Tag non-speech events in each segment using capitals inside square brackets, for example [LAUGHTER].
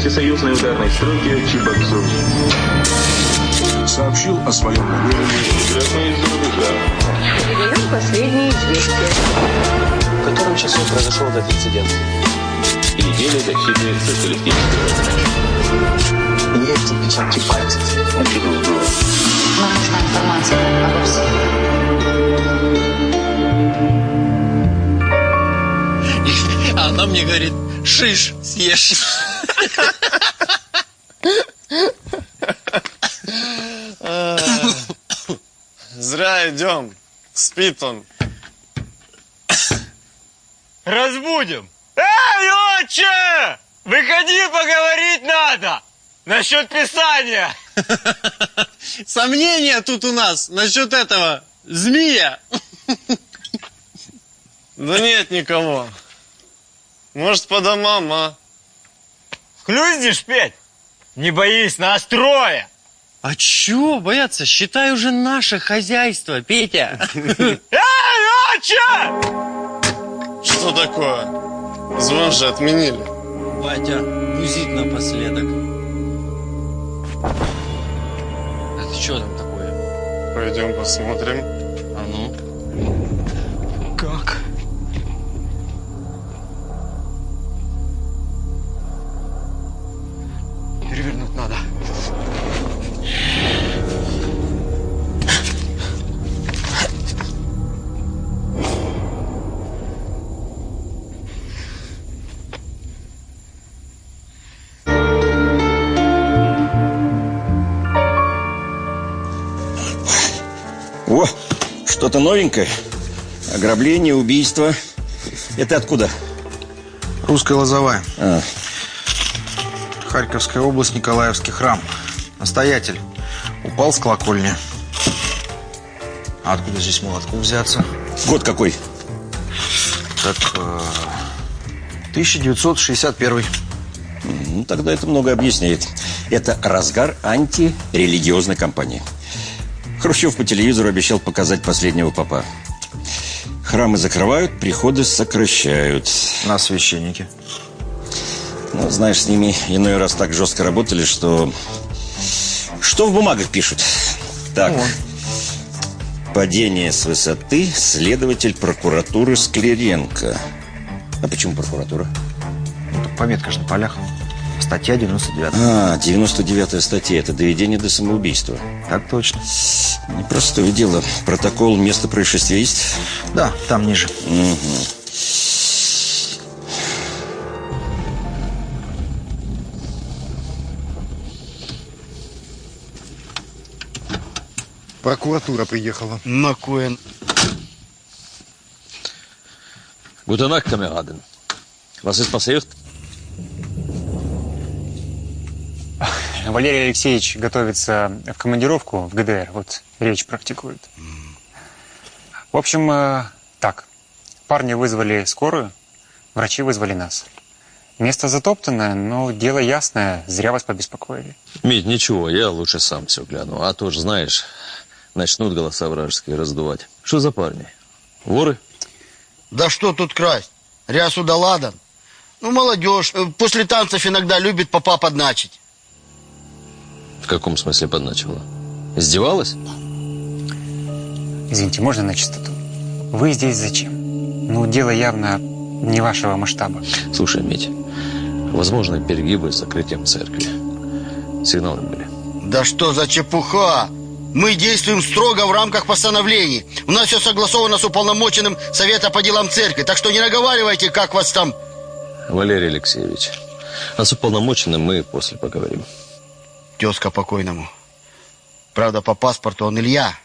всесоюзной ударной стройки Чебоксур. Сообщил о своем намерении. Передаем последние известия. В котором часу произошел этот инцидент? И неделя защиты социалистического. Есть отпечатки пальцев. Нам нужна информация обо всех. А [LAUGHS] она мне говорит, шиш съешь. Зря идем. Спит он. Разбудим. Эй, отче! Выходи, поговорить надо! Насчет писания. Сомнения тут у нас насчет этого змея. Да нет никого. Может, по домам, а? Хлюздишь, Петь? Не боись, нас трое. А чё бояться? Считай уже наше хозяйство, Петя. [LAUGHS] Эй, отче! Что такое? Звон же отменили. Батя, музит напоследок. Это что там такое? Пойдем посмотрим. А ну? Перевернуть надо. О, что-то новенькое. Ограбление, убийство. Это откуда? Русская лозовая. А, Харьковская область, Николаевский храм. Настоятель. Упал с колокольни. А откуда здесь молотку взяться? год какой? Так, э, 1961. Ну, тогда это много объясняет. Это разгар антирелигиозной кампании. Хрущев по телевизору обещал показать последнего папа. Храмы закрывают, приходы сокращают. На священники. Ну, знаешь, с ними иной раз так жестко работали, что... Что в бумагах пишут? Так. Падение с высоты следователь прокуратуры Склеренко. А почему прокуратура? Ну, так пометка же на полях. Статья 99. А, 99-я статья. Это доведение до самоубийства. Так точно. Непростое дело. Протокол места происшествия есть? Да, там ниже. Мгм. Прокуратура приехала. На Куэн. Guten Nacht, Kameraden. Was ist passiert? Валерий Алексеевич готовится в командировку в ГДР. Вот речь практикует. В общем, э, так. Парни вызвали скорую, врачи вызвали нас. Место затоптанное, но дело ясное. Зря вас побеспокоили. Мить, ничего, я лучше сам все гляну. А то же, знаешь, начнут голоса вражеские раздувать. Что за парни? Воры? Да что тут красть? Рясу да ладан. Ну, молодежь. э, После танцев иногда любит попа подначить. В каком смысле подначивала? Издевалась? Извините, можно на чистоту? Вы здесь зачем? Ну, дело явно не вашего масштаба. Слушай, Мить, возможны перегибы с закрытием церкви. Сигналы были. Да что за чепуха? Мы действуем строго в рамках постановлений. У нас все согласовано с уполномоченным Совета по делам церкви. Так что не наговаривайте, как вас там... Валерий Алексеевич, а с уполномоченным мы после поговорим. Тезка покойному. Правда, по паспорту он Илья.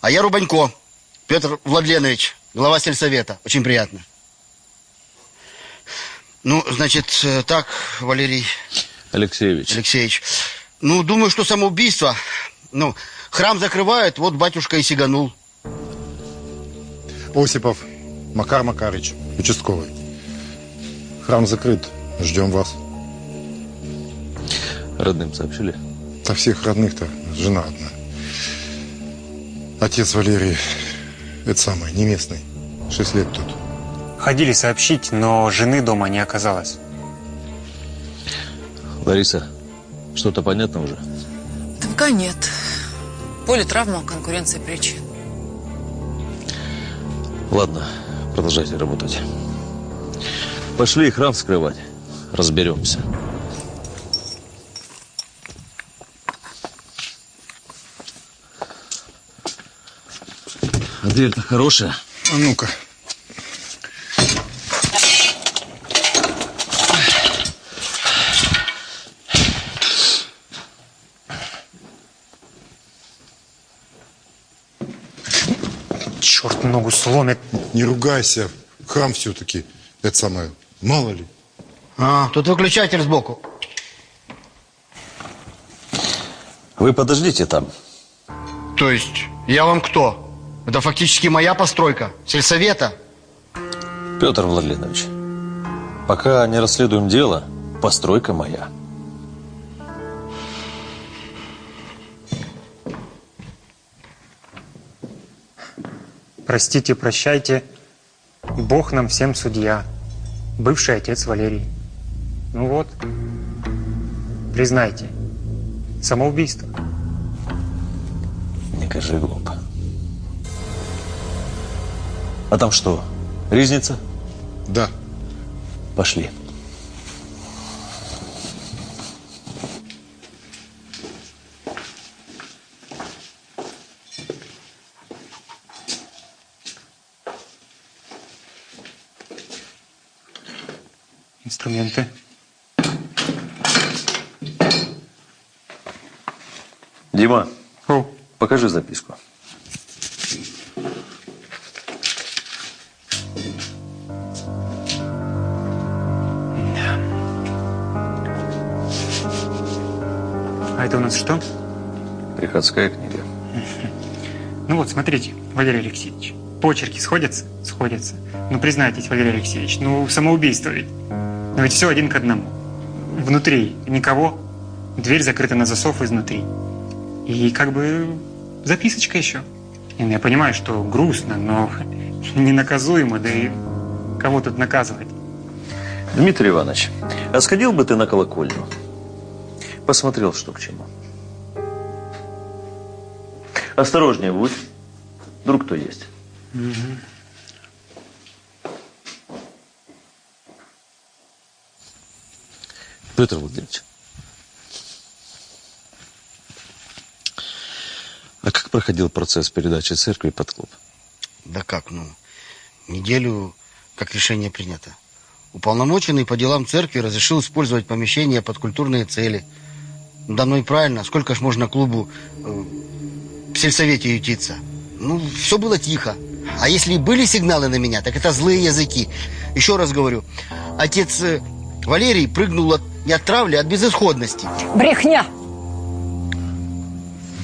А я Рубанько. Петр Владленович, глава сельсовета. Очень приятно. Ну, значит, э, так, Валерий Алексеевич. Алексеевич. Ну, думаю, что самоубийство. Ну, храм закрывают, вот батюшка и сиганул. Осипов Макар Макарыч, участковый. Храм закрыт. Ждем вас. Родным сообщили? Со всех родных-то жена одна. Отец Валерий, это самое, не местный. Шесть лет тут. Ходили сообщить, но жены дома не оказалось. Лариса, что-то понятно уже? Да пока нет. Политравма, конкуренция причин. Ладно, продолжайте работать. Пошли храм вскрывать. Разберемся. А дверь-то хорошая. А ну-ка. Ногу сломит. Не ругайся. Хам все-таки. Это самое. Мало ли. А, тут выключатель сбоку. Вы подождите там. То есть, я вам кто? Это фактически моя постройка. Сельсовета. Петр Владленович, пока не расследуем дело, постройка моя. Простите, прощайте. Бог нам всем судья. Бывший отец Валерий. Ну вот. Признайте. Самоубийство. Не кажи глупо. А там что, ризница? Да. Пошли. Инструменты. Дима, покажи записку. А это у нас что? Приходская книга. [LAUGHS] Ну вот, смотрите, Валерий Алексеевич. Почерки сходятся? Сходятся. Ну, признайтесь, Валерий Алексеевич, ну, самоубийство ведь. Но ведь все один к одному. Внутри никого, дверь закрыта на засов изнутри. И как бы записочка еще. И я понимаю, что грустно, но [LAUGHS] ненаказуемо, да и кого тут наказывать? Дмитрий Иванович, а сходил бы ты на колокольню? Посмотрел, что к чему. Осторожнее будь. Вдруг кто есть. Петр Владимирович. А как проходил процесс передачи церкви под клуб? Да как, ну, неделю как решение принято. Уполномоченный по делам церкви разрешил использовать помещение под культурные цели. Да ну и правильно, сколько ж можно клубу э, в сельсовете ютиться? Ну, все было тихо. А если и были сигналы на меня, так это злые языки. Еще раз говорю, отец э, Валерий прыгнул от, не от травли, а от безысходности. Брехня!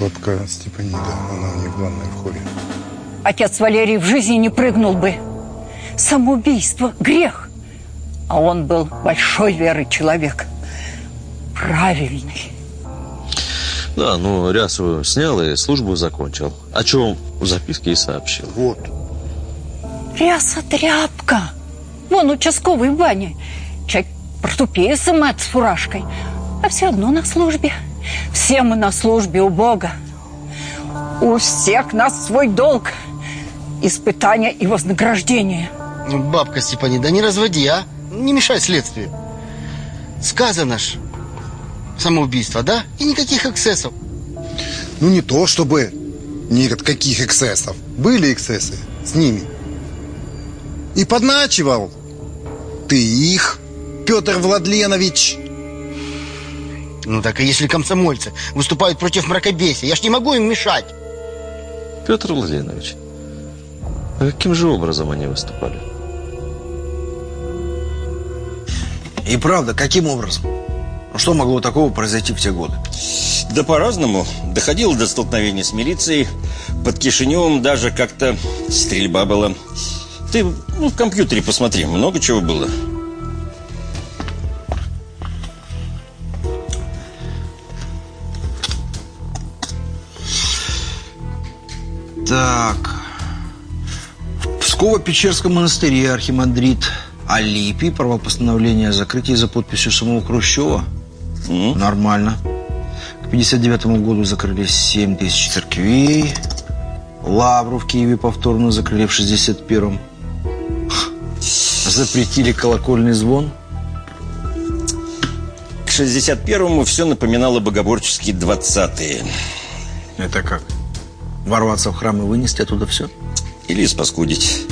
Бабка Степанида, она у них главная в хоре. Отец Валерий в жизни не прыгнул бы. Самоубийство – грех. А он был большой веры человек. Правильный. Да, ну, рясу снял и службу закончил. О чем в записке и сообщил. Вот. Ряса тряпка. Вон участковый в бане. Человек протупее сымает с фуражкой. А все одно на службе. Все мы на службе у Бога. У всех нас свой долг. Испытание и вознаграждение. Ну, Бабка Степанида, не разводи, а? Не мешай следствию. Сказано ж, самоубийство, да? И никаких эксцессов. Ну не то, чтобы нет каких эксцессов. Были эксцессы с ними. И подначивал ты их, Петр Владленович. Ну так и если комсомольцы выступают против мракобесия, я ж не могу им мешать. Петр Владимирович, а каким же образом они выступали? И правда, каким образом? Ну, Что могло такого произойти в те годы? Да по-разному. Доходило до столкновения с милицией. Под Кишиневым даже как-то стрельба была. Ты ну, в компьютере посмотри, много чего было. Так. В Псково-Печерском монастыре архимандрит Алипий провел постановление о закрытии за подписью самого Хрущева. Нормально. К 59 году закрыли 7 тысяч церквей. Лавру в Киеве повторно закрыли в 61-м. Запретили колокольный звон. К 61-му все напоминало богоборческие 20-е. Это как? Ворваться в храм и вынести оттуда все? Или испаскудить.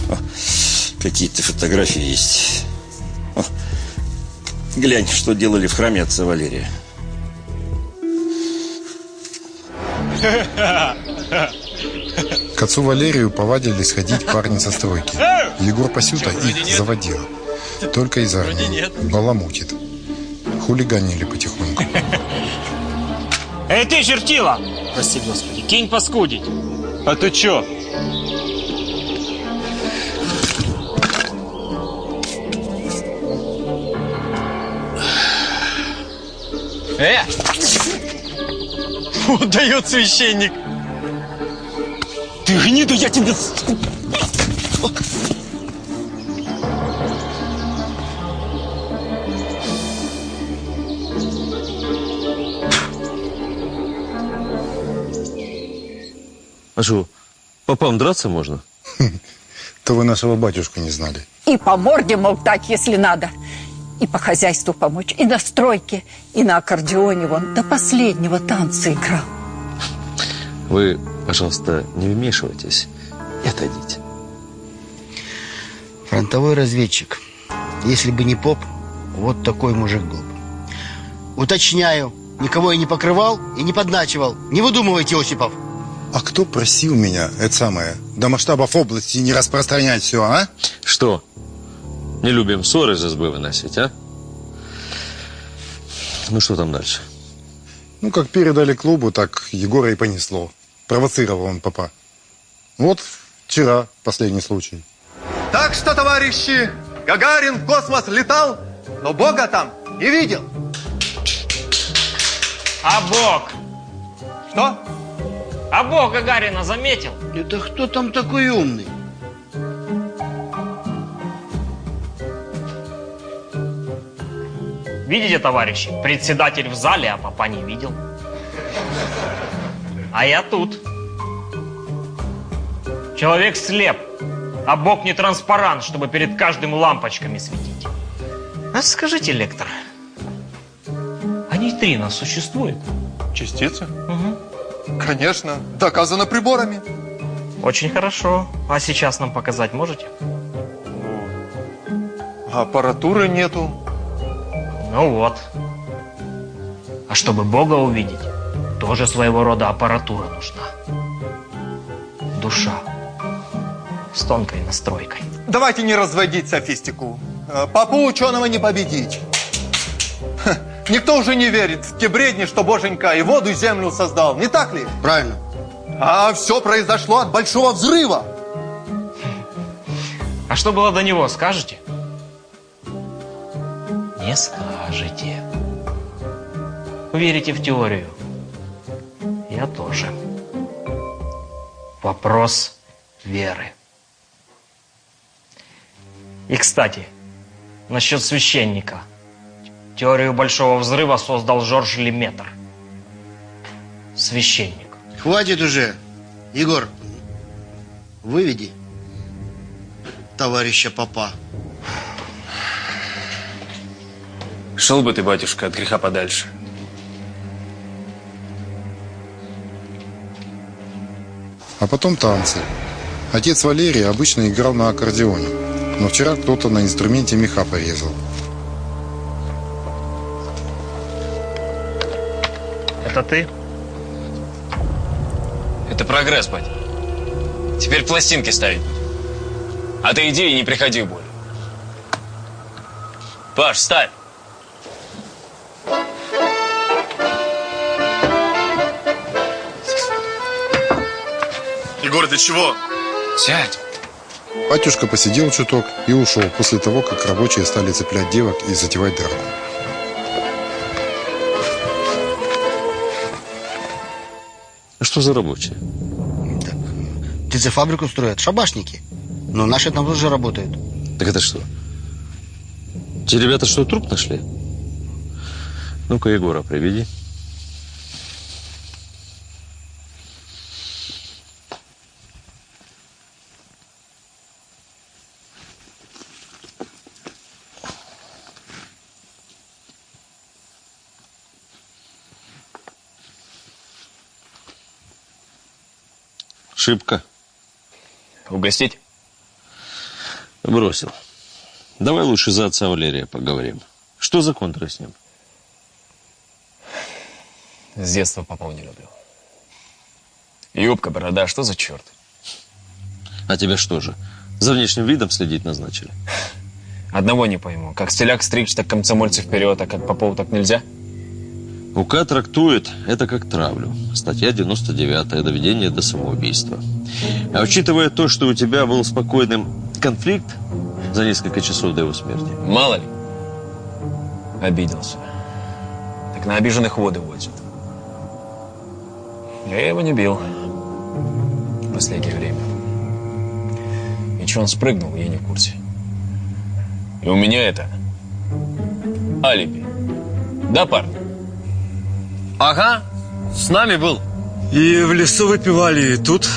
Какие-то фотографии есть. О, глянь, что делали в храме отца Валерия. К отцу Валерию повадились ходить парни со стройки. Егор Пасюта их заводил. Только из армии. Баламутит. Хулиганили потихоньку. Эй ты, чертила! Прости, Господи, кинь паскудить. А ты чё? Э! Вот дает священник. Ты гнида, я тебе... А что, попам драться можно? [LAUGHS] То вы нашего батюшку не знали. И по морде мог дать, если надо. И по хозяйству помочь, и на стройке, и на аккордеоне вон до последнего танца играл. Вы, пожалуйста, не вмешивайтесь и отойдите. Фронтовой разведчик. Если бы не поп, вот такой мужик был бы. Уточняю, никого я не покрывал и не подначивал. Не выдумывайте, Осипов. А кто просил меня, это самое, до масштабов области не распространять все, а? Что? Не любим ссоры из избы выносить, а? Ну что там дальше? Ну, как передали клубу, так Егора и понесло. Провоцировал он папа. Вот вчера последний случай. Так что, товарищи, Гагарин в космос летал, но Бога там не видел. А Бог? Что? А Бог Гагарина заметил? Это кто там такой умный? Видите, товарищи, председатель в зале, а папа не видел. А я тут. Человек слеп, а Бог не транспарант, чтобы перед каждым лампочками светить. А скажите, лектор, а нейтрино существует? Частицы? Угу. Конечно, доказано приборами. Очень хорошо. А сейчас нам показать можете? Аппаратуры нету. Ну вот. А чтобы Бога увидеть, тоже своего рода аппаратура нужна. Душа. С тонкой настройкой. Давайте не разводить софистику. Э, Папу ученого не победить. Никто уже не верит в те бредни, что Боженька и воду, и землю создал. Не так ли? Правильно. А все произошло от большого взрыва. А что было до него, скажете? Не скажете. Верите в теорию? Я тоже. Вопрос веры. И, кстати, насчет священника. Теорию Большого Взрыва создал Жорж Леметр. Священник. Хватит уже. Егор, выведи товарища папа. Шел бы ты, батюшка, от греха подальше. А потом танцы. Отец Валерий обычно играл на аккордеоне. Но вчера кто-то на инструменте меха порезал. Это ты? Это прогресс, бать. Теперь пластинки ставить. А ты иди и не приходи более. Паш, ставь. Егор, ты чего? Сядь. Батюшка посидел чуток и ушел после того, как рабочие стали цеплять девок и затевать драку. Что за рабочие? Птицефабрику строят шабашники. Но наши там тоже работают. Так это что? Те ребята что, труп нашли? Ну-ка, Егора приведи. Шибко. Угостить? Бросил. Давай лучше за отца Валерия поговорим. Что за контры с ним? С детства попов не люблю. Юбка, борода, что за черт? А тебя что же, за внешним видом следить назначили? Одного не пойму. Как стиляк стричь, так комсомольцы вперед, а как Попову так нельзя? УК трактует это как травлю. Статья 99 доведение до самоубийства. А учитывая то, что у тебя был спокойным конфликт за несколько часов до его смерти. Мало ли. Обиделся. Так на обиженных воды возят. Я его не бил. В последнее время. И что он спрыгнул, я не в курсе. И у меня это... Алиби. Да, парни? Ага, с нами был. И в лесу выпивали, и тут...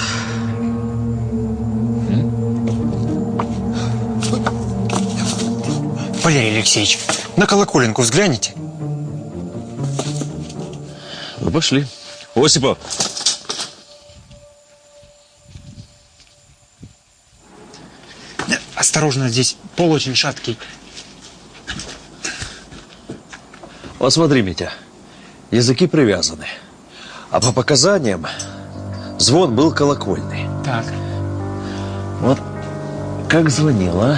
Валерий Алексеевич, на колоколенку взгляните. Ну, пошли. Осипов. Осторожно, здесь пол очень шаткий. Вот смотри, Митя, языки привязаны. А по показаниям звон был колокольный. Так. Вот как звонила,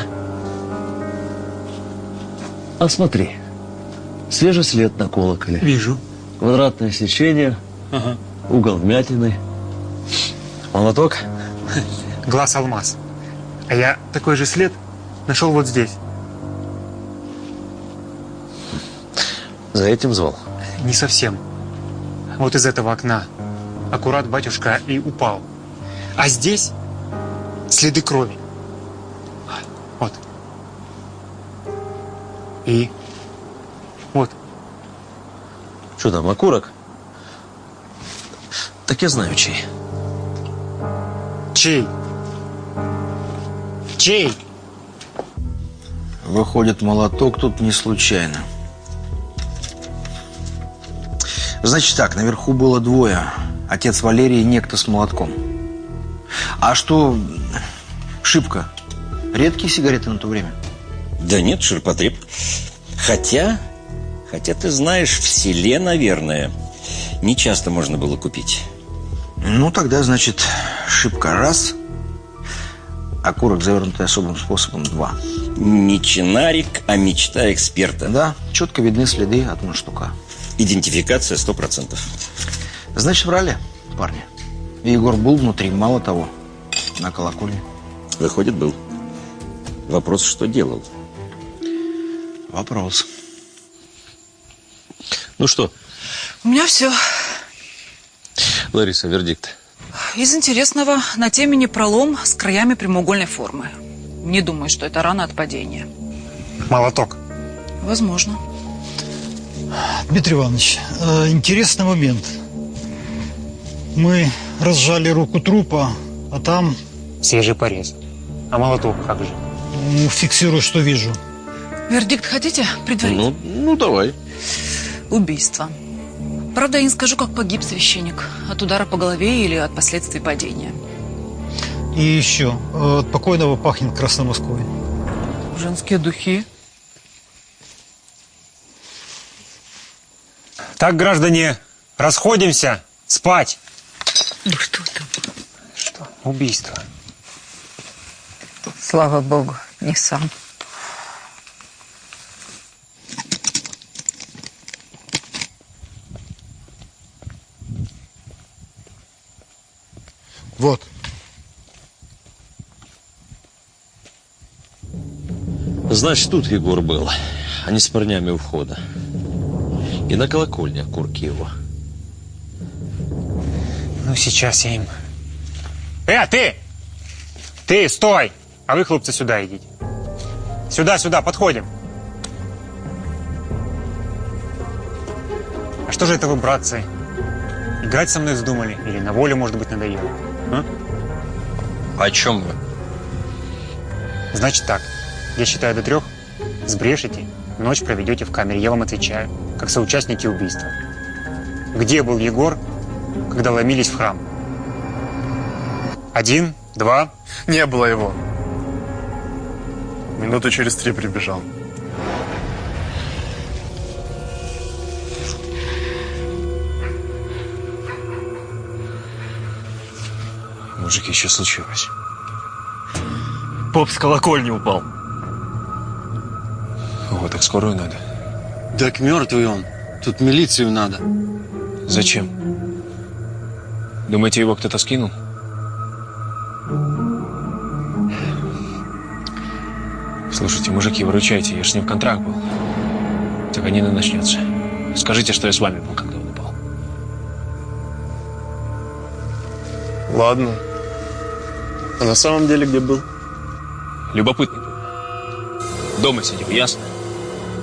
а? Смотри, свежий след на колоколе. Вижу. Квадратное сечение, Ага. угол вмятины. Молоток? Глаз алмаз. А я такой же след нашел вот здесь. За этим звал. Не совсем. Вот из этого окна. Аккурат батюшка и упал. А здесь следы крови. Вот. И вот. Что там, окурок? Так я знаю, чей. Чей? Чей? Выходит, молоток тут не случайно. Значит так, наверху было двое. Отец Валерий и некто с молотком. А что, шибко? Редкие сигареты на то время? Да нет, ширпотреб. Хотя, хотя ты знаешь, в селе, наверное, не часто можно было купить. Ну, тогда, значит, шибко раз, окурок, завернутый особым способом, два. Не чинарик, а мечта эксперта. Да, четко видны следы от мундштука. Идентификация сто процентов. Значит, врали, парни. И Егор был внутри, мало того, на колокольне. Выходит, был. Вопрос, что делал? Вопрос. Ну что, У меня все. Лариса, вердикт. Из интересного на темени пролом с краями прямоугольной формы. Не думаю, что это рана от падения. Молоток. Возможно. Дмитрий Иванович, э, интересный момент. Мы разжали руку трупа, а там Свежий порез. А молоток как же? ну, фиксирую, что вижу. Вердикт хотите предварить? ну давай. Убийство. Правда, я не скажу, как погиб священник. От удара по голове или от последствий падения. И еще, э, от покойного пахнет Красной Москвой. Женские духи. Так, граждане, расходимся. Спать. Ну что там? Что? Убийство. Слава богу, не сам. Вот. Значит, тут Егор был, а не с парнями у входа. И на колокольне курки его. Ну, сейчас я им... Э, ты! Ты, стой! А вы, хлопцы, сюда идите. Сюда, сюда, подходим. А что же это вы, братцы? Играть со мной вздумали? Или на волю, может быть, надоело? А? О чем вы? Значит так, я считаю до трех, сбрешете, ночь проведете в камере, я вам отвечаю, как соучастники убийства. Где был Егор, когда ломились в храм? Один, два. Не было его. Минуты через три прибежал. Мужики, что случилось? Поп с колокольни упал. Так скорую надо. Так мертвый он. Тут милицию надо. Зачем? Думаете, его кто-то скинул? Слушайте, мужики, выручайте, я ж с ним в контракт был. Так не начнется. Скажите, что я с вами был, когда он упал. Ладно. А на самом деле где был? Любопытный был. Дома сидел, ясно?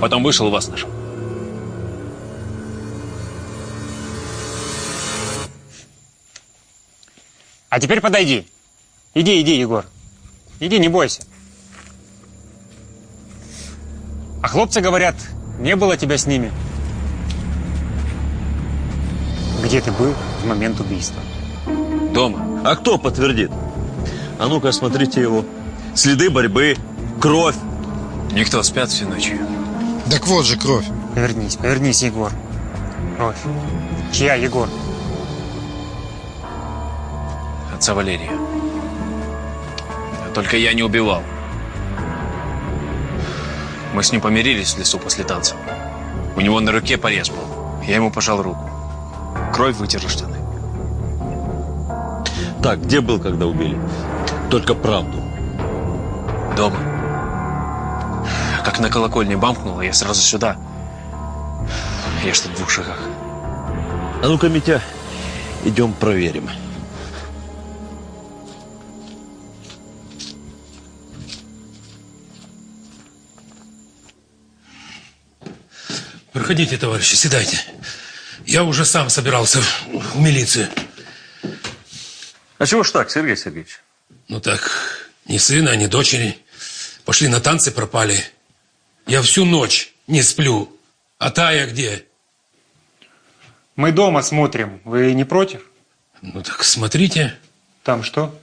Потом вышел, вас нашел. А теперь подойди. Иди, иди, Егор. Иди, не бойся. А хлопцы говорят, не было тебя с ними. Где ты был в момент убийства? Дома. А кто подтвердит? А ну-ка, смотрите его. Следы борьбы, кровь. Никто спят всю ночь. Так вот же кровь. Повернись, повернись, Егор. Кровь. Чья, Егор? Отца Валерия. Только я не убивал. Мы с ним помирились в лесу после танца. У него на руке порез был. Я ему пожал руку. Кровь вытерла штаны. Так, где был, когда убили? Только правду. Дома. Как на колокольне бамкнуло, я сразу сюда. Я что в двух шагах. А ну-ка, Митя, идем проверим. Проходите, товарищи, седайте. Я уже сам собирался в милицию. А чего ж так, Сергей Сергеевич? Ну так, ни сына, ни дочери. Пошли на танцы, пропали. Я всю ночь не сплю. А Тая где? Мы дома смотрим. Вы не против? Ну так смотрите. Там что?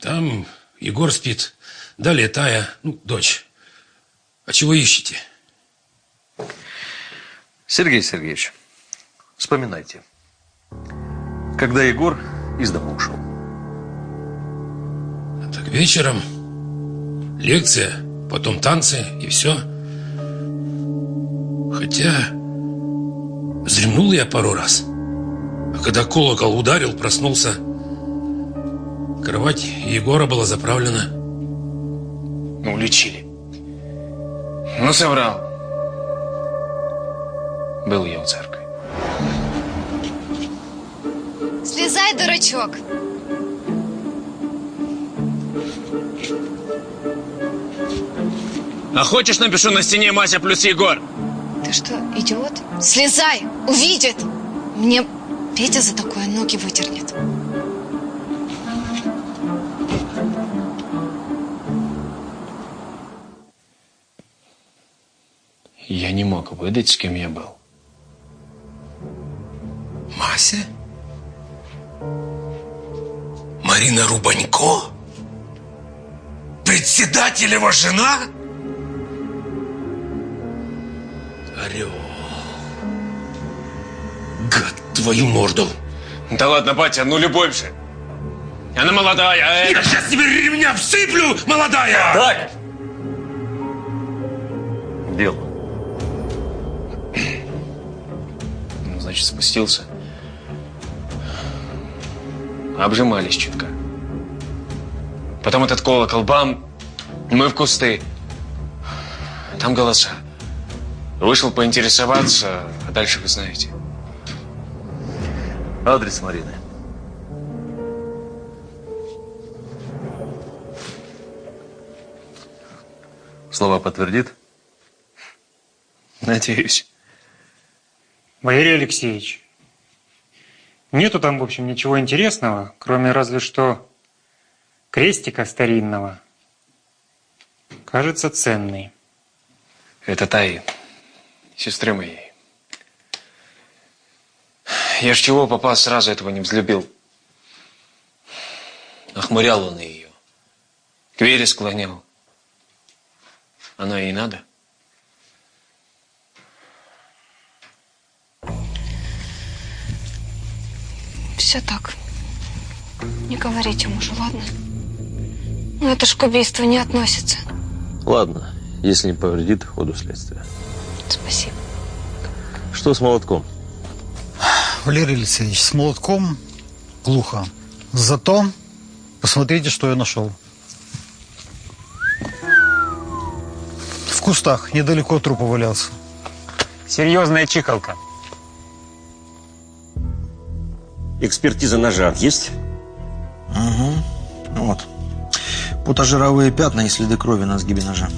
Там Егор спит. Далее Тая, ну, дочь. А чего ищете? Сергей Сергеевич, вспоминайте. Когда Егор из дома ушел? Так вечером лекция, потом танцы и все. Хотя вздремнул я пару раз. А когда колокол ударил, проснулся. Кровать Егора была заправлена. Ну, уличили. Ну, соврал. Был я у церкви. Слезай, дурачок. А хочешь, напишу на стене Мася плюс Егор? Ты что, идиот? Слезай, увидит. Мне Петя за такое ноги выдернет. Я не мог выдать, с кем я был. Мася? Марина Рубанько? Председателева жена? Орел. Гад, твою морду. Да ладно, батя, ну любовь же. Она молодая, а это... Я сейчас тебе ремня всыплю, молодая! Так! Дело. Ну, значит, спустился. Обжимались чутка. Потом этот колокол, бам, мы в кусты. Там голоса. Вышел поинтересоваться, а дальше вы знаете. Адрес Марины. Слова подтвердит? Надеюсь. Валерий Алексеевич, нету там, в общем, ничего интересного, кроме разве что крестика старинного. Кажется, ценный. Это Таи, сестры моей. Я ж чего, папа сразу этого не взлюбил. Охмурял он ее. К вере склонял. Оно ей надо. Все так. Не говорите мужу, ладно? Ну это ж к убийству не относится. Ладно, если не повредит ходу следствия. Спасибо. Что с молотком? Валерий Алексеевич, с молотком глухо. Зато посмотрите, что я нашел. В кустах, недалеко от трупа валялся. Серьезная чикалка. Экспертиза ножа есть? Угу. Вот. Потожировые пятна и следы крови на сгибе ножа.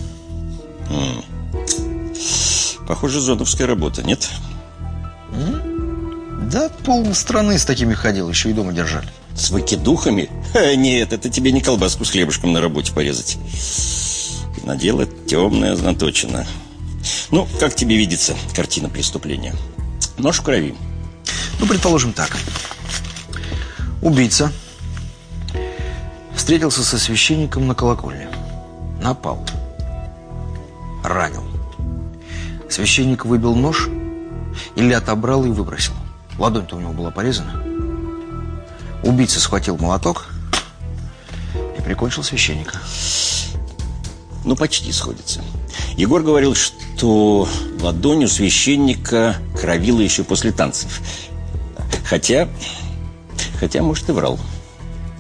Похоже, зоновская работа, нет? Да пол страны с такими ходил, еще и дома держали. С выкидухами? Ха, нет, это тебе не колбаску с хлебушком на работе порезать. На дело темное знаточено. Ну, как тебе видится картина преступления? Нож в крови. Ну, предположим так. Убийца встретился со священником на колокольне. Напал. Ранил. Священник выбил нож или отобрал и выбросил. Ладонь-то у него была порезана. Убийца схватил молоток и прикончил священника. Ну, почти сходится. Егор говорил, что ладонь у священника кровила еще после танцев. Хотя, хотя, может, и врал.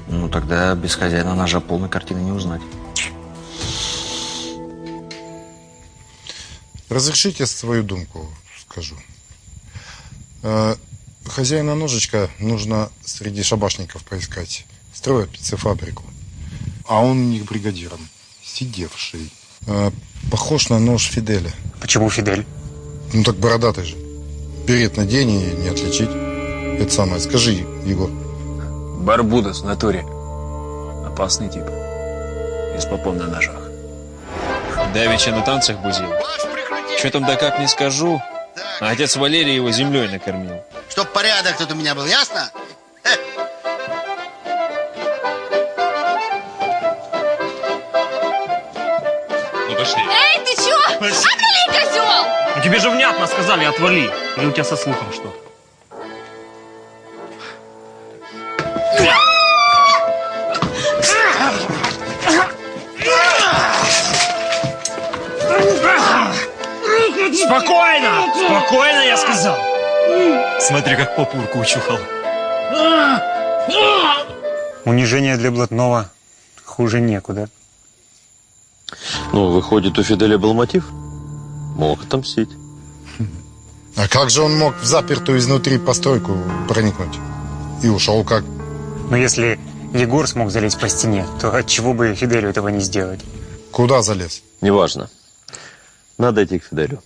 Ну, тогда без хозяина ножа полной картины не узнать. Разрешите свою думку скажу. Э, Хозяина ножичка нужно среди шабашников поискать. Строят птицефабрику. А он у них бригадиром. Сидевший. Э, Похож на нож Фиделя. Почему Фидель? Ну так бородатый же. Берет на день и не отличить. Это самое. Скажи, Егор. Барбудос в натуре. Опасный тип. И с попом на ножах. Давеча на танцах бузил. Что там да как не скажу, а отец Валерий его землей накормил. Чтоб порядок тут у меня был, ясно? Ну пошли. Эй, ты чё? Отвали, козел! Ну тебе же внятно сказали, отвали. Или у тебя со слухом что? Спокойно! Спокойно, я сказал! Смотри, как попурку учухал. Унижение для блатного хуже некуда. Ну, выходит, у Фиделя был мотив? Мог отомстить. А как же он мог в запертую изнутри постройку проникнуть? И ушел как? Но если Егор смог залезть по стене, то отчего бы Фиделю этого не сделать? Куда залез? Неважно. Надо идти к Фиделю.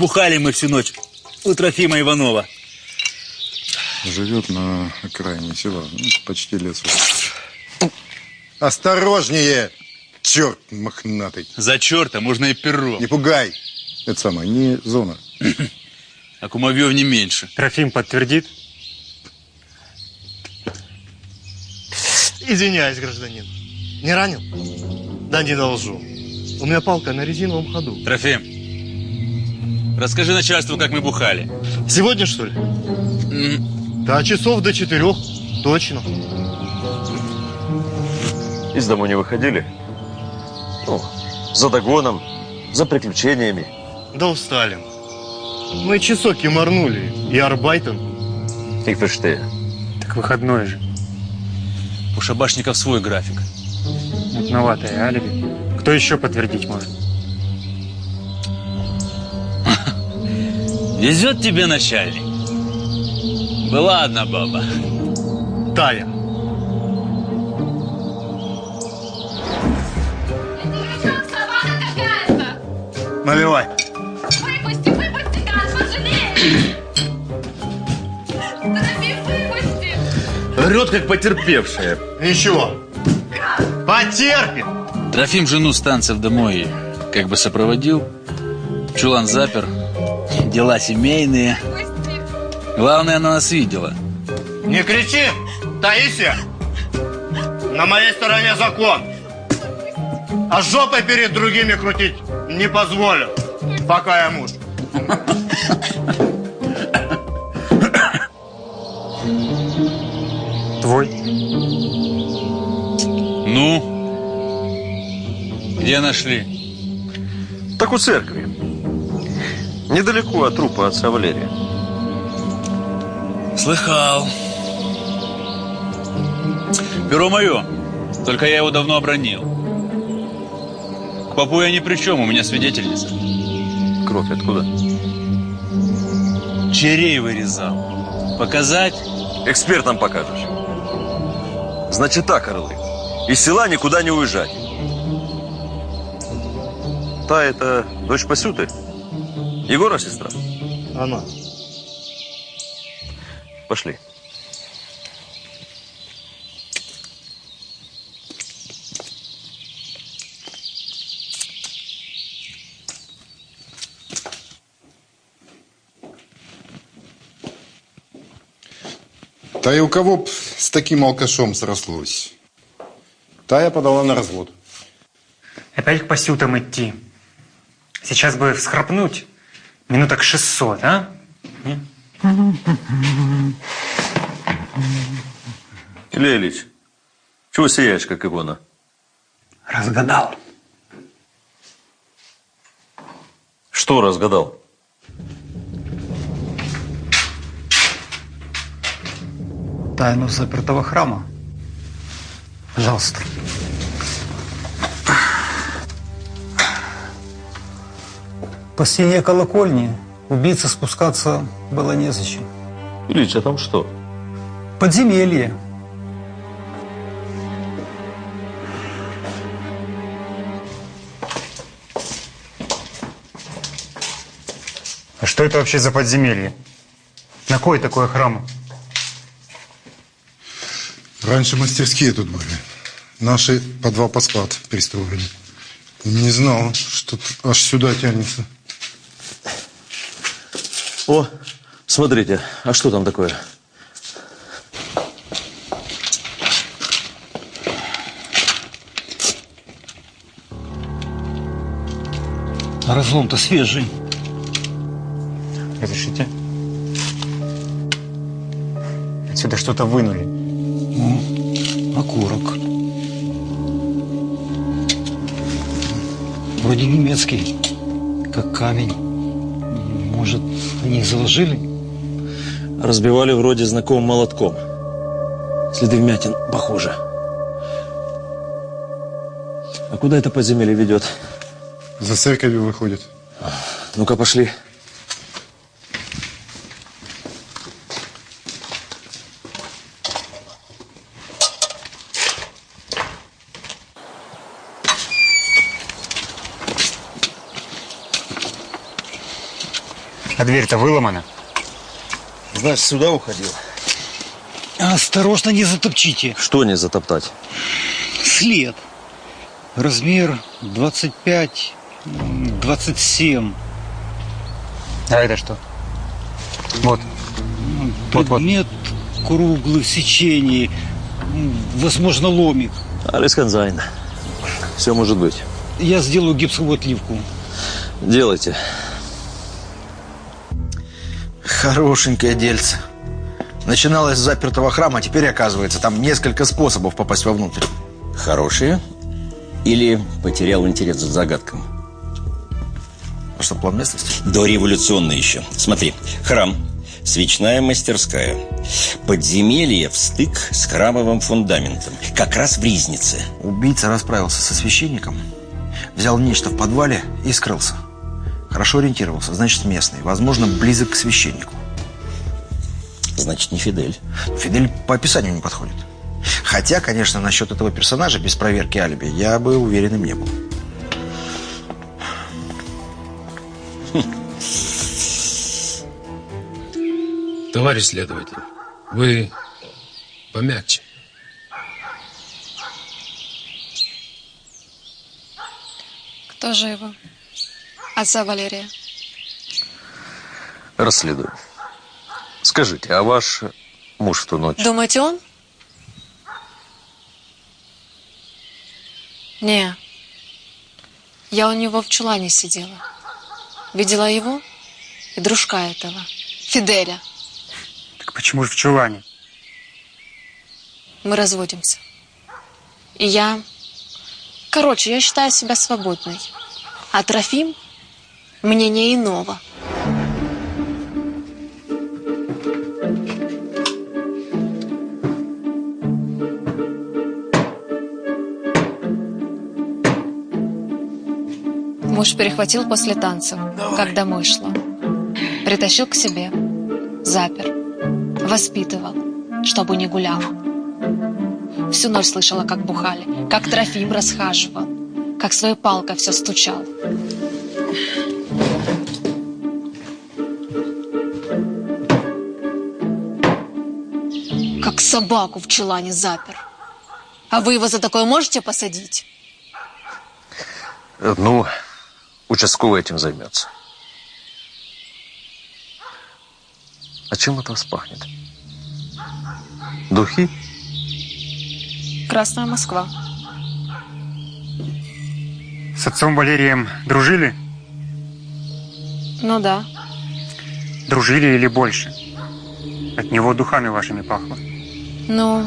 Бухали мы всю ночь у Трофима Иванова. Живет на окраине села. Ну, почти лес. Осторожнее! Черт мохнатый. За черта можно и перо. Не пугай. Это самое, не зона. А кумовьев не меньше. Трофим подтвердит? Извиняюсь, гражданин. Не ранил? Да не должу. У меня палка на резиновом ходу. Трофим, расскажи начальству, как мы бухали. Сегодня, что ли? Да, часов до четырех. Точно. Из дому не выходили? Ну, за догоном, за приключениями. Да устали. Мы часок юморнули. И арбайтен. Ich verstehe. Так выходной же. У шабашников свой график. Мутноватое алиби. Кто еще подтвердить может? Везет тебе начальник. Была одна баба. Тая. Наливай. Выпусти, выпусти газ, пожалей! Торопи, выпусти! Рет как потерпевшая. Ничего. Потерпит! Трофим жену станцев домой как бы сопроводил. Чулан запер, Дела семейные. Главное, она нас видела. Не кричи, Таисия. На моей стороне закон. А жопой перед другими крутить не позволю, пока я муж. Твой? Ну? Где нашли? Так у церкви. Недалеко от трупа отца Валерия. Слыхал. Перо мое. Только я его давно обронил. К попу я ни при чем, у меня свидетельница. Кровь откуда? Черей вырезал. Показать? Экспертам покажешь. Значит так, орлы. Из села никуда не уезжать. Та это дочь Пасюты? Егора сестра? Она. Пошли. Та и у кого б с таким алкашом срослось? Тая подала на развод. Опять к пасютам идти. Сейчас бы всхрапнуть минуток 600, а? Не? Илья Ильич, чего сияешь, как икона? Разгадал. Что разгадал? Тайну запертого храма. Пожалуйста. По стене колокольни убийце спускаться было незачем. Ильич, а там что? Подземелье. А что это вообще за подземелье? На кой такое храм? Раньше мастерские тут были. Наши по два по склад пристроили. Не знал, что тут аж сюда тянется. О, смотрите, а что там такое? А разлом-то свежий. Разрешите? Отсюда что-то вынули. О, окурок. Вроде немецкий, как камень. Может, они их заложили? Разбивали вроде знакомым молотком. Следы вмятин похожи. А куда это подземелье ведет? За церковью выходит. Ну-ка, пошли. А дверь-то выломана. Значит, сюда уходил. Осторожно, не затопчите. Что не затоптать? След. Размер 25, м, 27. А это что? Вот. Вот, вот. Предмет круглого сечения. М, Возможно, ломик. Alles kann sein. Все может быть. Я сделаю гипсовую отливку. Делайте. Хорошенькое дельце. Начиналось с запертого храма, а теперь, оказывается, там несколько способов попасть вовнутрь. Хорошие? Или потерял интерес к загадкам? А что, план местности? Дореволюционный еще. Смотри, храм, свечная мастерская, подземелье в стык с храмовым фундаментом, как раз в Ризнице. Убийца расправился со священником, взял нечто в подвале и скрылся. Хорошо ориентировался, значит местный. Возможно, близок к священнику. Значит, не Фидель. Фидель по описанию не подходит. Хотя, конечно, насчет этого персонажа без проверки алиби я бы уверенным не был. Хм. Товарищ следователь, вы помягче. Кто же его? Отца Валерия. Расследую. Скажите, а ваш муж в ту ночь? Думаете, он? Не. Я у него в чулане сидела. Видела его и дружка этого, Фиделя. Так почему же в чулане? Мы разводимся. И я... Короче, я считаю себя свободной. А Трофим мне не иного. Муж перехватил после танцев, как домой шла. Притащил к себе, запер, воспитывал, чтобы не гуляла. Всю ночь слышала, как бухали, как Трофим расхаживал, как своей палкой все стучал. Собаку в чулане запер. А вы его за такое можете посадить? Ну, участковый этим займется. А чем это вас пахнет? Духи? Красная Москва. С отцом Валерием дружили? Ну да. Дружили или больше? От него духами вашими пахло. Ну,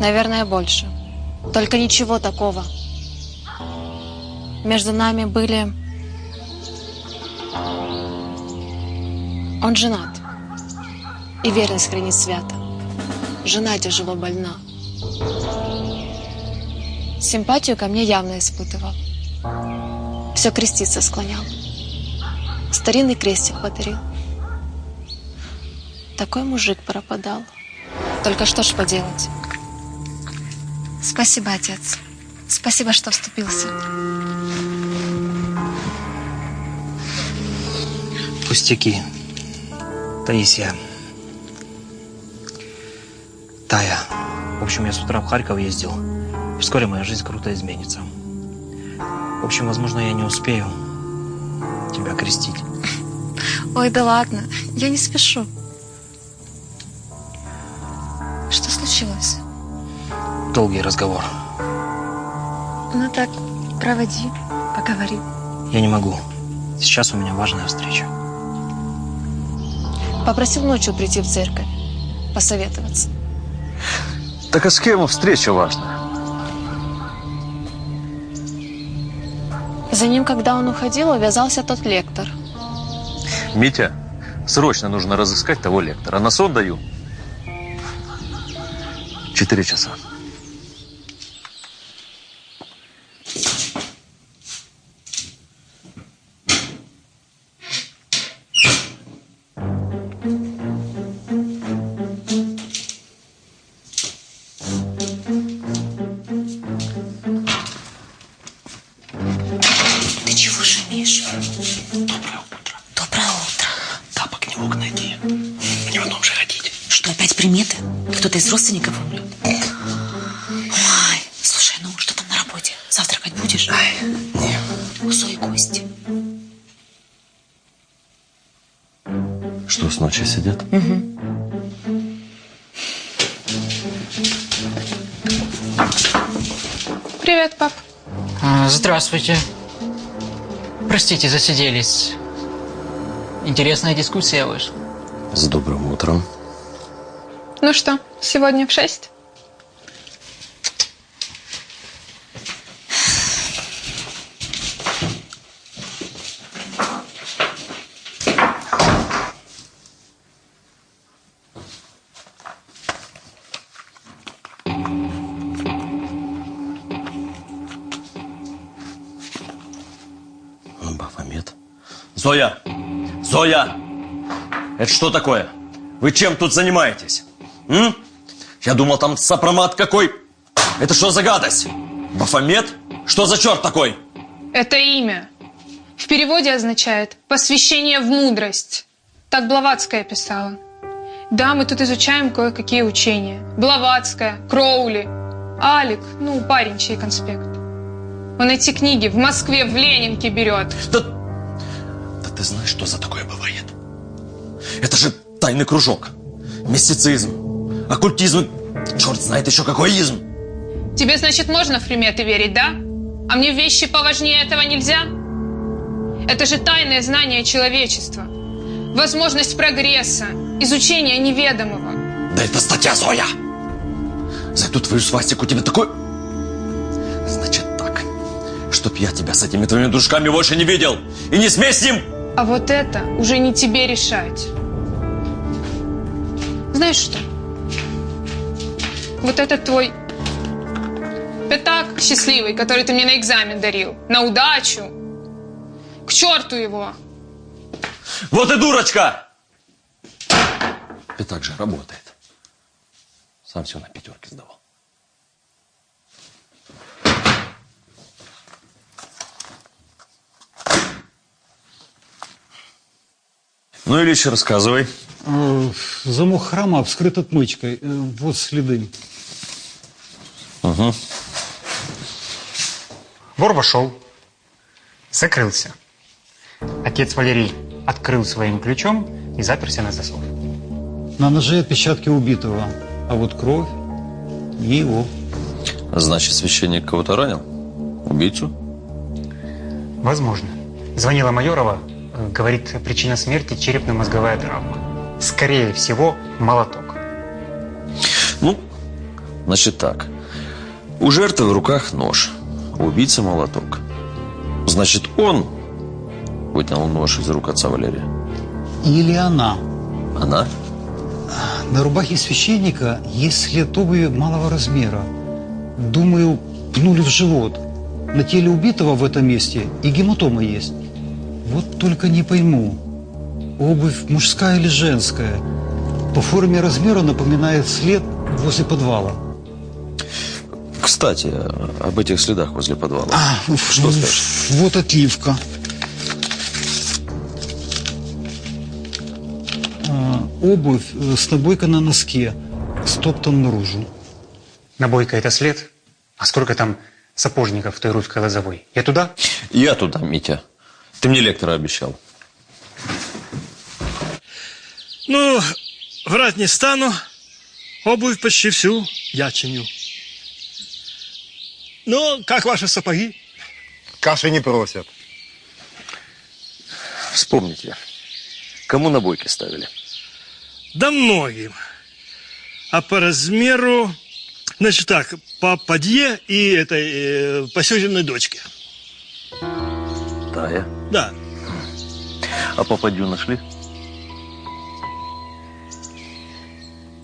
наверное, больше. Только ничего такого. Между нами были... Он женат. И верность хранит свято. Жена тяжело больна. Симпатию ко мне явно испытывал. Все креститься склонял. Старинный крестик подарил. Такой мужик пропадал. Только что ж поделать? Спасибо, отец. Спасибо, что вступился. Пустяки. Таисия. Тая. В общем, я с утра в Харьков ездил. Вскоре моя жизнь круто изменится. В общем, возможно, я не успею тебя крестить. Ой, да ладно, я не спешу. Что случилось? Долгий разговор. Ну так, проводи, поговори. Я не могу. Сейчас у меня важная встреча. Попросил ночью прийти в церковь, посоветоваться. Так а с кем встреча важная? За ним, когда он уходил, увязался тот лектор. Митя, срочно нужно разыскать того лектора. На сон даю. Четыре часа. Здравствуйте. Простите, засиделись. Интересная дискуссия вышла. С добрым утром. Ну что, сегодня в шесть? Зоя! Зоя! Это что такое? Вы чем тут занимаетесь? М? Я думал, там сопромат какой. Это что за гадость? Бафомет? Что за черт такой? Это имя. В переводе означает «посвящение в мудрость». Так Блаватская писала. Да, мы тут изучаем кое-какие учения. Блаватская, Кроули. Алик, ну, парень, чей конспект. Он эти книги в Москве, в Ленинке берет. Да ты знаешь, что за такое бывает? Это же тайный кружок. Мистицизм, оккультизм, черт знает еще какой изм. Тебе, значит, можно в приметы верить, да? А мне вещи поважнее этого нельзя? Это же тайное знание человечества. Возможность прогресса, изучение неведомого. Да это статья Зоя! За эту твою свастику тебе такой... Значит так, чтоб я тебя с этими твоими дружками больше не видел. И не смей с ним... А вот это уже не тебе решать. Знаешь что? Вот этот твой пятак счастливый, который ты мне на экзамен дарил, на удачу. К черту его! Вот и дурочка! Пятак же работает. Сам все на пятерке сдавал. Ну, Ильич, рассказывай. Э, Замок храма обскрыт отмычкой. Э, Вот следы. Угу. Вор вошел, закрылся. Отец Валерий открыл своим ключом и заперся на засов. На ноже отпечатки убитого, а вот кровь не его. Значит, священник кого-то ранил? Убийцу? Возможно. Звонила Майорова, говорит, причина смерти черепно-мозговая травма. Скорее всего, молоток. Ну, значит так. У жертвы в руках нож, у убийцы молоток. Значит, он вытянул нож из рук отца Валерия. Или она. Она? На рубахе священника есть след обуви малого размера. Думаю, пнули в живот. На теле убитого в этом месте и гематома есть. Вот только не пойму, обувь мужская или женская? По форме и размеру напоминает след возле подвала. Кстати, об этих следах возле подвала. Что Ну, скажешь? Вот отливка. А, обувь э, с набойкой на носке, стоптан наружу. Набойка – это след? А сколько там сапожников в той русской лозовой? Я туда? Я туда, Митя. Ты мне лектора обещал. Ну, врать не стану. Обувь почти всю я чиню. Ну, как ваши сапоги? Каши не просят. Вспомните, кому набойки ставили? Да многим. А по размеру, значит так, по подье и этой э, по сёзиной дочке. Тая. Да. А попадью нашли?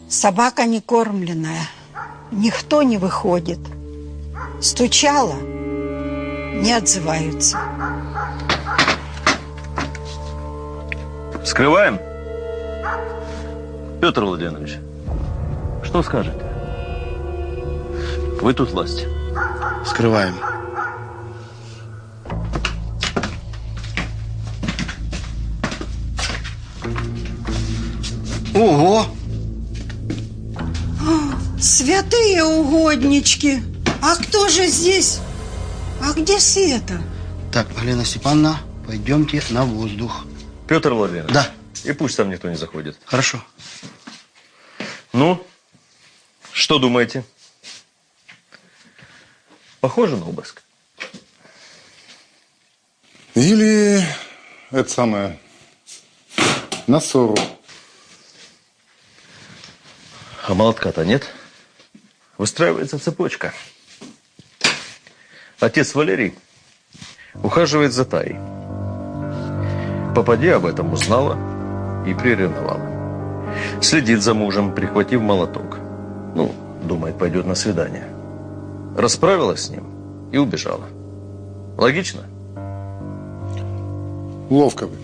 Собака не кормленная. Никто не выходит. Стучала, не отзываются. Скрываем? Петр Владимирович, что скажете? Вы тут власть. Скрываем. Ого! Святые угоднички! А кто же здесь? А где Света? Так, Галина Степановна, пойдемте на воздух. Петр Владимирович? Да. И пусть там никто не заходит. Хорошо. Ну, что думаете? Похоже на обыск? Или это самое, на ссору. А молотка-то нет. Выстраивается цепочка. Отец Валерий ухаживает за Таей. Попадья об этом узнала и приревновала. Следит за мужем, прихватив молоток. Ну, думает, пойдет на свидание. Расправилась с ним и убежала. Логично? Ловко вы.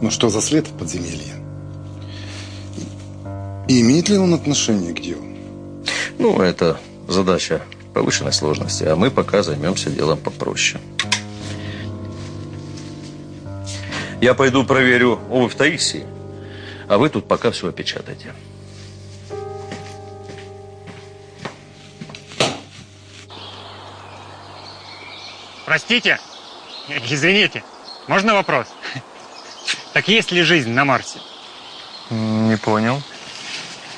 Но что за след в подземелье? И имеет ли он отношение к делу? Ну, это задача повышенной сложности, а мы пока займемся делом попроще. Я пойду проверю обувь Таисии, а вы тут пока все опечатайте. Простите, извините, можно вопрос? Так есть ли жизнь на Марсе? Не понял.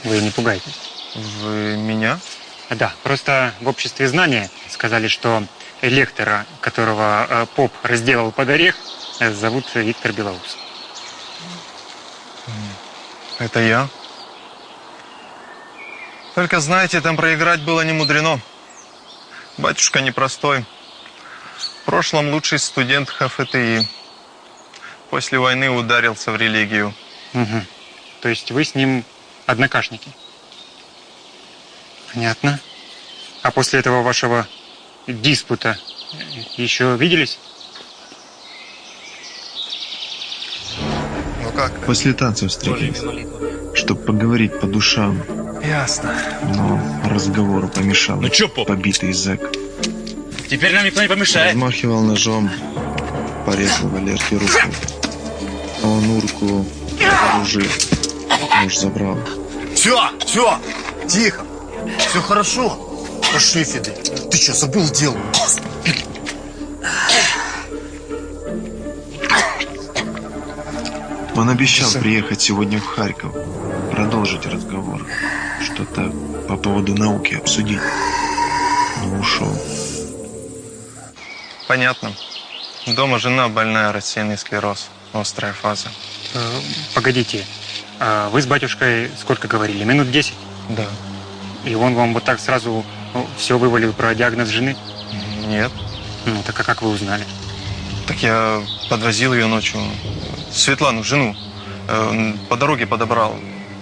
Вы не пугайтесь. Вы меня? Да, просто в обществе знания сказали, что лектора, которого э, поп разделал под орех, э, зовут Виктор Белоус. Это я. Только знаете, там проиграть было не мудрено. Батюшка непростой. В прошлом лучший студент ХФТИ. После войны ударился в религию. Мгм. То есть вы с ним однокашники? Понятно. А после этого вашего диспута еще виделись? Ну как? После танцев встретились, чтобы поговорить по душам, Ясно. но разговору помешал. Ну чё, поп? Побитый зэк. Теперь нам никто не помешает. Размахивал ножом, порезал Валерке руку. А он урку разоружил. Нож забрал. Все, все, тихо. Все хорошо. Пошли, Фидель. Ты что, забыл дело? Он обещал приехать сегодня в Харьков, продолжить разговор. Что-то по поводу науки обсудить. Но ушел. Понятно. Дома жена больная, рассеянный склероз. Острая фаза. Э, Погодите, а вы с батюшкой сколько говорили? Минут 10? Да. И он вам вот так сразу все вывалил про диагноз жены? Нет. Ну, так а как вы узнали? Так я подвозил ее ночью. Светлану, жену. э, По дороге подобрал.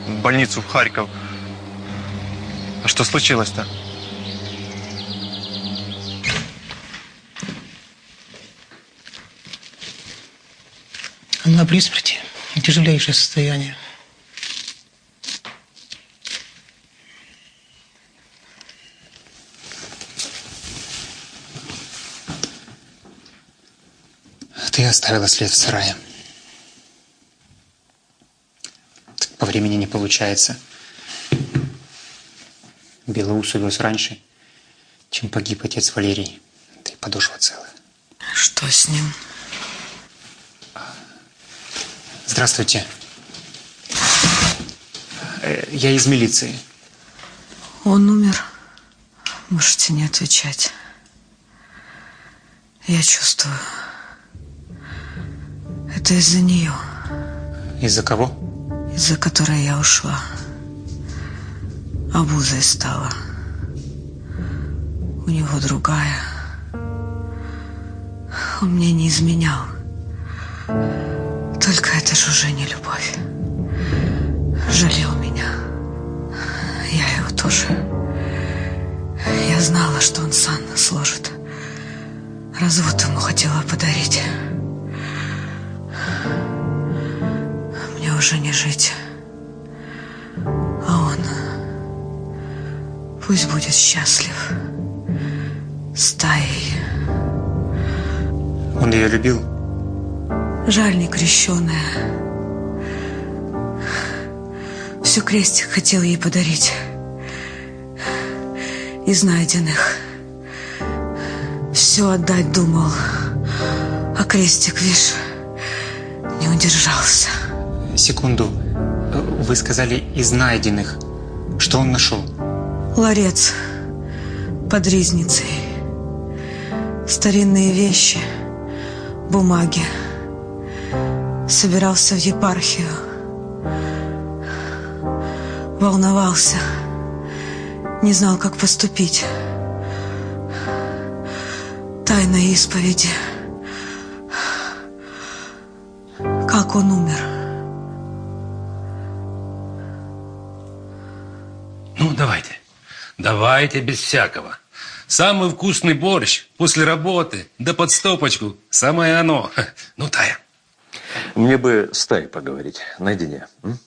В больницу в Харьков. А что случилось-то? Она при смерти. Тяжелейшее состояние. Ты оставила след в сарае. Так По времени не получается. Белоус увез раньше, чем погиб отец Валерий. Да и подошва целая. Что с ним? Здравствуйте. Э, Я из милиции. Он умер. Можете не отвечать. Я чувствую. Это из-за нее, Из-за кого? из-за которой я ушла. Обузой стала. У него другая. Он мне не изменял. Только это же уже не любовь. Жалел меня. Я его тоже. Я знала, что он сам сложит. Развод ему хотела подарить. Мне уже не жить. А он пусть будет счастлив. С Таей. Он ее любил? Жаль, не крещеная. Всю крестик хотел ей подарить. Из найденных. Все отдать думал. А крестик, видишь, не удержался. Секунду. Вы сказали из найденных. Что он нашел? Ларец под ризницей. Старинные вещи, бумаги. Собирался в епархию. Волновался. Не знал, как поступить. Тайна исповеди. Как он умер. Ну, давайте. Давайте без всякого. Самый вкусный борщ после работы, да под стопочку. Самое оно. [LAUGHS] Ну, Тая. Мне бы с Таей поговорить наедине. м?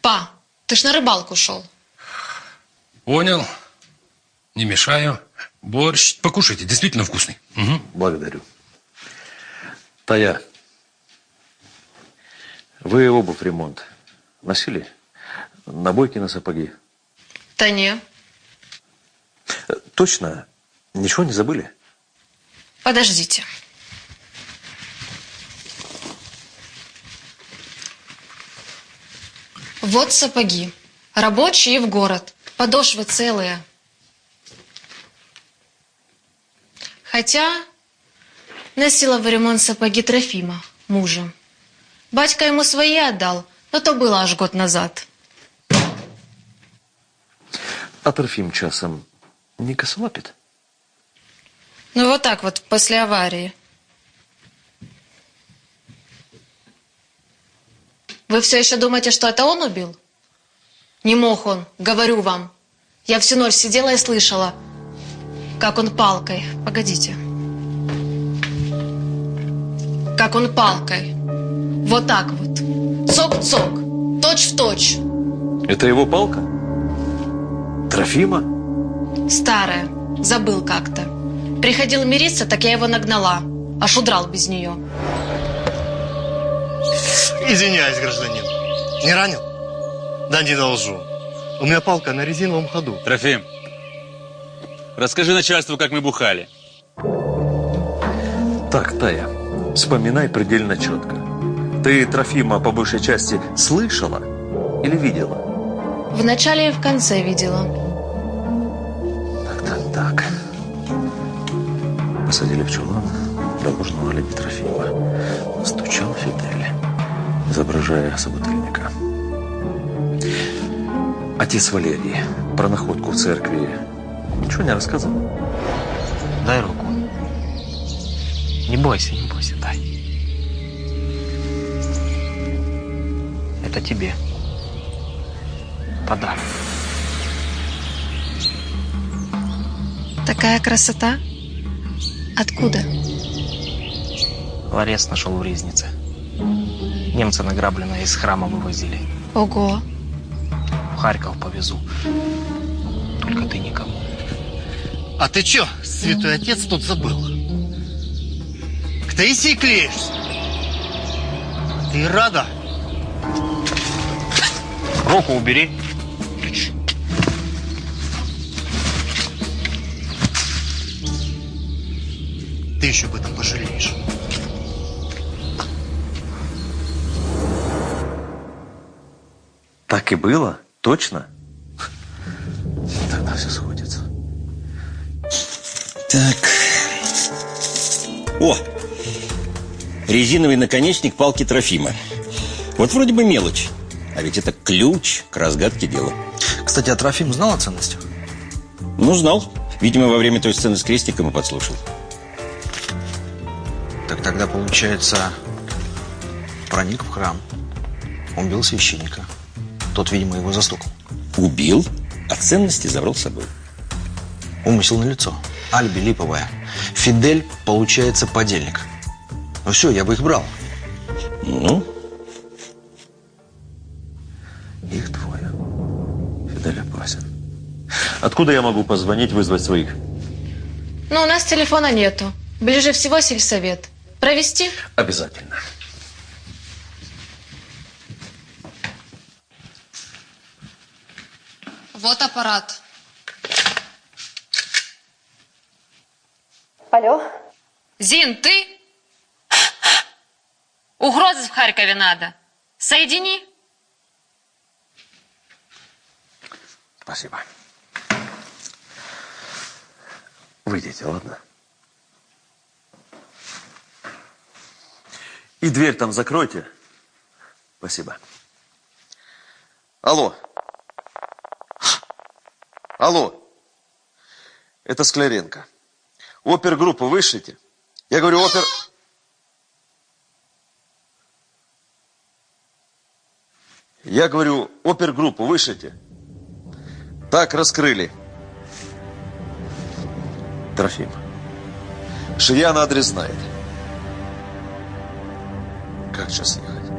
Па, ты ж на рыбалку шел. Понял. Не мешаю. Борщ покушайте, действительно вкусный. Мгм. Благодарю. Тая, Вы обувь ремонт носили? Набойки на сапоги? Да не. Точно? Ничего не забыли? Подождите. Вот сапоги. Рабочие в город. Подошвы целые. Хотя носила в ремонт сапоги Трофима, мужа. Батька ему свои отдал, но то было аж год назад. А Трофим часом не косолапит? Ну вот так вот, после аварии. Вы все еще думаете, что это он убил? Не мог он, говорю вам. Я всю ночь сидела и слышала, как он палкой... Погодите. Как он палкой. Вот так вот. Цок-цок. Точь-в-точь. Это его палка? Трофима? Старая. Забыл как-то. Приходил мириться, так я его нагнала. Аж удрал без нее. Извиняюсь, гражданин. Не ранил? Да не должу. У меня палка на резиновом ходу. Трофим, расскажи начальству, как мы бухали. Так, Тая, вспоминай предельно четко. Ты Трофима по большей части слышала или видела? В начале и в конце видела. Так, так. Посадили в чулан для ложного алиби Трофима. Стучал Фидель, изображая собутыльника. Отец Валерий про находку в церкви ничего не рассказывал? Дай руку. Не бойся, не бойся, дай. Это тебе. Подарок. Такая красота? Откуда? Ларец нашел в Ризнице. Немцы награбленное из храма вывозили. Ого. В Харьков повезу. Только ты никому. А ты чё, святой отец тут забыл? К Таисии клеишься? Ты рада? Руку убери. Ты еще об этом пожалеешь. Так и было? Точно? Тогда все сходится. Так. О! Резиновый наконечник палки Трофима. Вот вроде бы мелочь. А ведь это ключ к разгадке дела. Кстати, а Трофим знал о ценностях? Ну, знал. Видимо, во время той сцены с крестиком и подслушал. Так тогда, получается, проник в храм, убил священника. Тот, видимо, его застукал. Убил, а ценности забрал с собой. Умысел на лицо. Альби липовая. Фидель, получается, подельник. Ну все, я бы их брал. Ну? Их двое. Фидель опасен. Откуда я могу позвонить, вызвать своих? Но у нас телефона нету. Ближе всего сельсовет. Провести? Обязательно. Вот аппарат. Алло? Зин, ты? Угрозы в Харькове надо. Соедини. Спасибо. Выйдите, ладно? И дверь там закройте. Спасибо. Алло. Алло. Это Скляренко. Опергруппу вышлите. Я говорю, опер... Я говорю, опергруппу вышлите. Так, раскрыли. Трофим. Шиян адрес знает. Как сейчас ехать?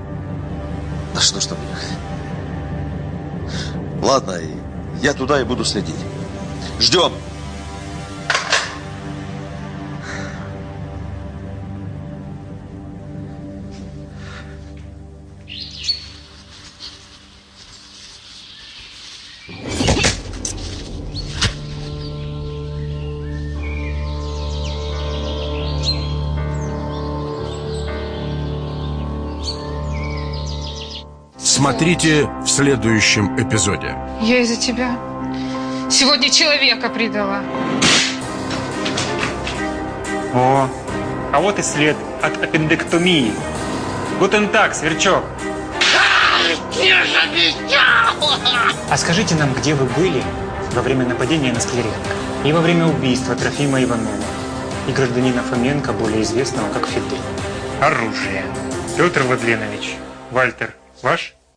Да что ж там ехать? Ладно, я туда и буду следить. Ждем. Смотрите в следующем эпизоде. Я из-за тебя сегодня человека предала. О, а вот и след от аппендэктомии. Гутен так, сверчок. А скажите нам, где вы были во время нападения на Скляренко и во время убийства Трофима Иванова и гражданина Фоменко, более известного как Фидель? Оружие. Петр Владленович. Вальтер, ваш?